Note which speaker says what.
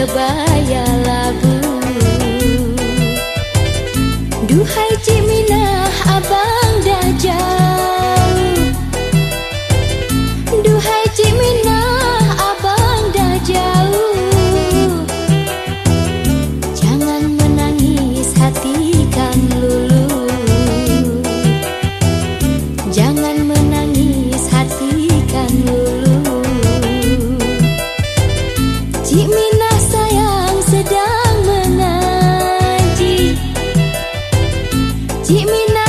Speaker 1: kebaya labu Duhai Ciminah abang dah jauh Duhai Ciminah abang dah jauh Jangan menangis hati kan lulu Jangan menangis hati kan lulu Cik chị mình